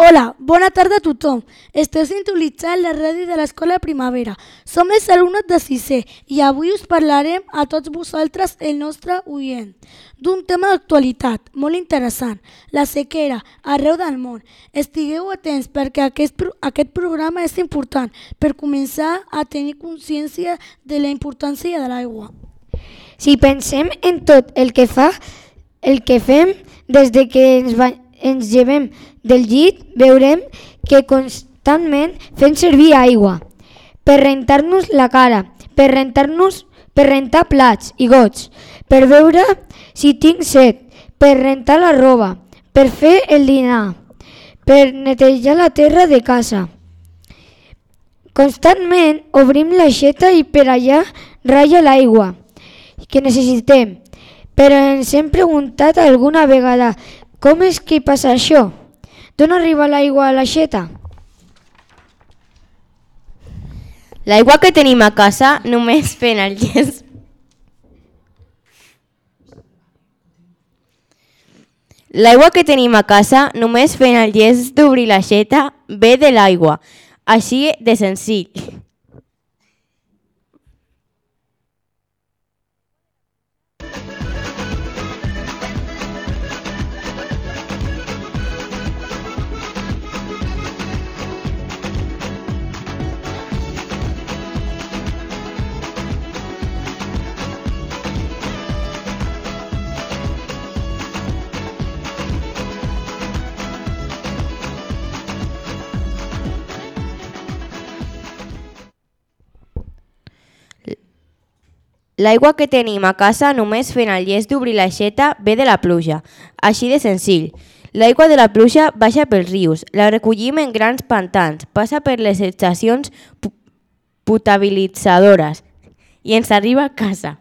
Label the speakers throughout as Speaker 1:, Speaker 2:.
Speaker 1: Hola, bona tarda a tothom. Esteu sintonitzant la ràdio de l'Escola Primavera. Som els alumnes de sisè i avui us parlarem a tots vosaltres, el nostre oient, d'un tema d'actualitat molt interessant, la sequera arreu del món. Estigueu atents perquè aquest, aquest programa és important per començar a tenir consciència de la importància de l'aigua.
Speaker 2: Si pensem en tot el que fa, el que fem des de que ens, va, ens llevem del llit, veurem que constantment fem servir aigua per rentar-nos la cara, per rentar-nos per rentar plats i gots, per veure si tinc set, per rentar la roba, per fer el dinar, per netejar la terra de casa. Constantment obrim l'aixeta i per allà ratlla l'aigua que necessitem, però ens hem preguntat alguna vegada com és que passa això? D'on arriba l'aigua a l'aixeta?
Speaker 3: L'aigua que tenim a casa només fent el gest L'aigua que tenim a casa només fent el gest d'obrir l'aixeta ve de l'aigua, així de senzill. L'aigua que tenim a casa només fent el llest d'obrir l'aixeta ve de la pluja, així de senzill. L'aigua de la pluja baixa pels rius, la recollim en grans pantans, passa per les estacions potabilitzadores i ens arriba a casa.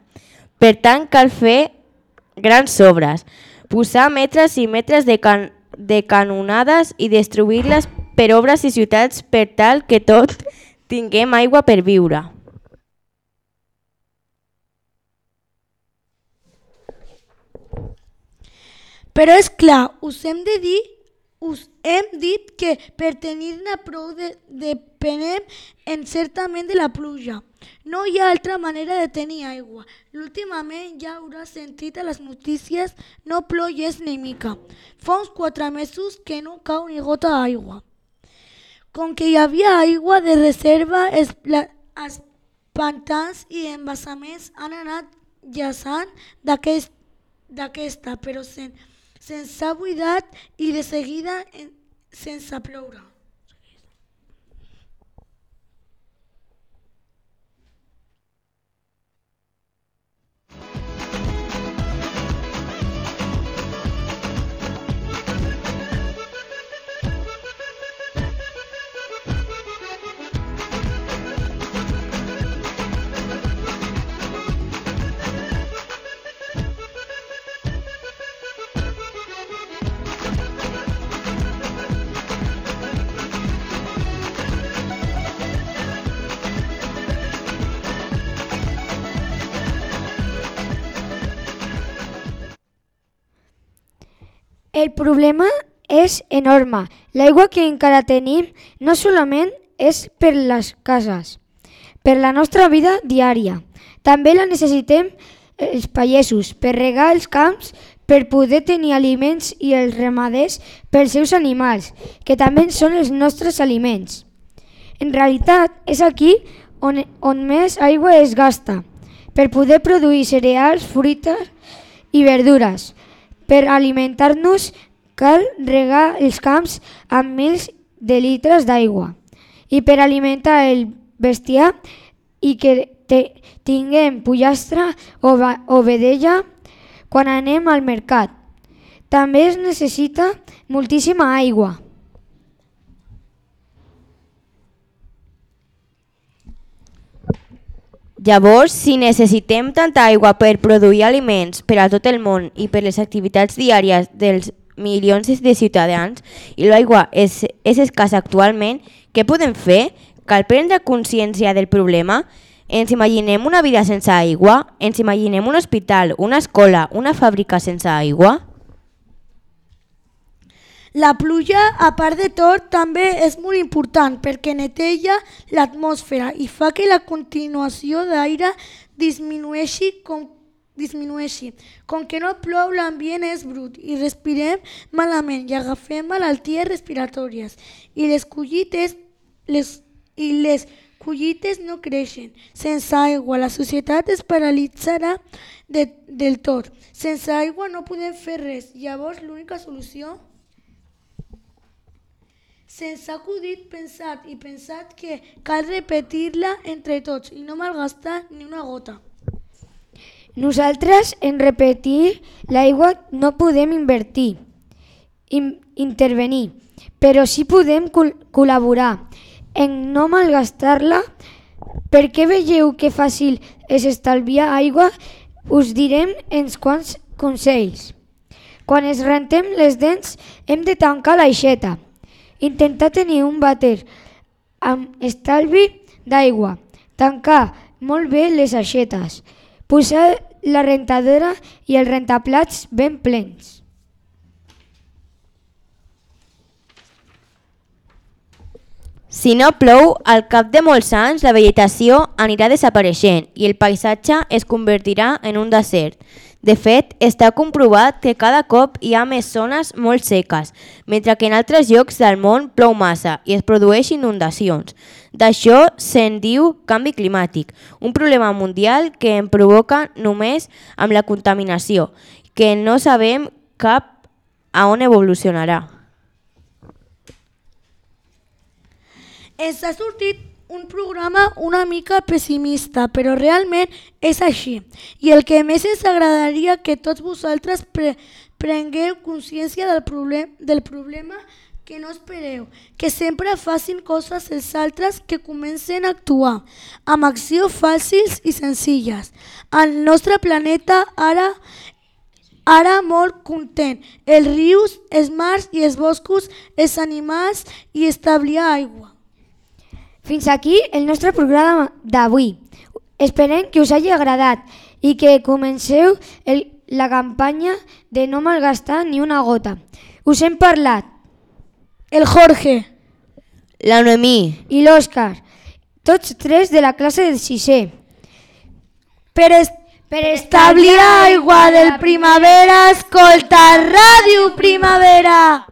Speaker 3: Per tant, cal fer grans sobres, posar metres i metres de, can de canonades i destruir-les per obres i ciutats per tal que tot tinguem aigua per viure.
Speaker 1: Però és clar, us hem de dir us hem dit que per tenir-ne prou de, depenem en certament de la pluja. No hi ha altra manera de tenir aigua. L'últimament ja hauràs sentit a les notícies no plou gens ni mica. Fa uns quatre mesos que no cau ni gota d'aigua. Com que hi havia aigua de reserva, els, la, pantans i embassaments han anat llaçant d'aquesta, però sen, sense buidat i de seguida sense ploure.
Speaker 2: El problema és enorme. L'aigua que encara tenim no solament és per les cases, per la nostra vida diària. També la necessitem els pagesos per regar els camps, per poder tenir aliments i els ramaders pels seus animals, que també són els nostres aliments. En realitat, és aquí on, on més aigua es gasta, per poder produir cereals, fruites i verdures, per alimentar-nos cal regar els camps amb mils de litres d'aigua i per alimentar el bestiar i que te, tinguem pollastre o, o vedella quan anem al mercat. També es necessita moltíssima aigua.
Speaker 3: Llavors, si necessitem tanta aigua per produir aliments per a tot el món i per les activitats diàries dels milions de ciutadans i l'aigua és, és escassa actualment, què podem fer? Cal prendre consciència del problema? Ens imaginem una vida sense aigua? Ens imaginem un hospital, una escola, una fàbrica sense aigua?
Speaker 1: La pluja, a part de tot, també és molt important perquè neteja l'atmosfera i fa que la continuació d'aire disminueixi com disminueixi. Com que no plou, l'ambient és brut i respirem malament i agafem malalties respiratòries i les collites, les, i les collites no creixen. Sense aigua, la societat es paralitzarà de, del tot. Sense aigua no podem fer res. Llavors, l'única solució Se'ns ha acudit pensat i pensat que cal repetir-la entre tots i no malgastar ni una gota.
Speaker 2: Nosaltres, en repetir l'aigua, no podem invertir, in intervenir, però sí podem col col·laborar en no malgastar-la. Per què veieu que fàcil és estalviar aigua? Us direm ens quants consells. Quan es rentem les dents hem de tancar l'aixeta. Intentar tenir un vàter amb estalvi d'aigua. Tancar molt bé les aixetes. Posar la rentadora i els rentaplats ben plens.
Speaker 3: Si no plou, al cap de molts anys la vegetació anirà desapareixent i el paisatge es convertirà en un desert. De fet, està comprovat que cada cop hi ha més zones molt seques, mentre que en altres llocs del món plou massa i es produeix inundacions. D'això se'n diu canvi climàtic, un problema mundial que en provoca només amb la contaminació, que no sabem cap a on evolucionarà.
Speaker 1: Ens ha sortit un programa una mica pessimista, però realment és així. I el que més ens agradaria que tots vosaltres pre prengueu consciència del, problem, del problema que no espereu, que sempre facin coses els altres que comencen a actuar, amb accions fàcils i senzilles. El nostre planeta ara ara molt content. Els rius, els mars i els boscos, els animals i establir aigua.
Speaker 2: Fins aquí el nostre programa d'avui. Esperem que us hagi agradat i que comenceu el, la campanya de no malgastar ni una gota. Us hem parlat
Speaker 1: El Jorge,
Speaker 3: La Noemí,
Speaker 2: i l'Òscar, tots tres de la classe del sisè.
Speaker 1: per, est per establir aigua del primavera, escolta Ràdio Primavera.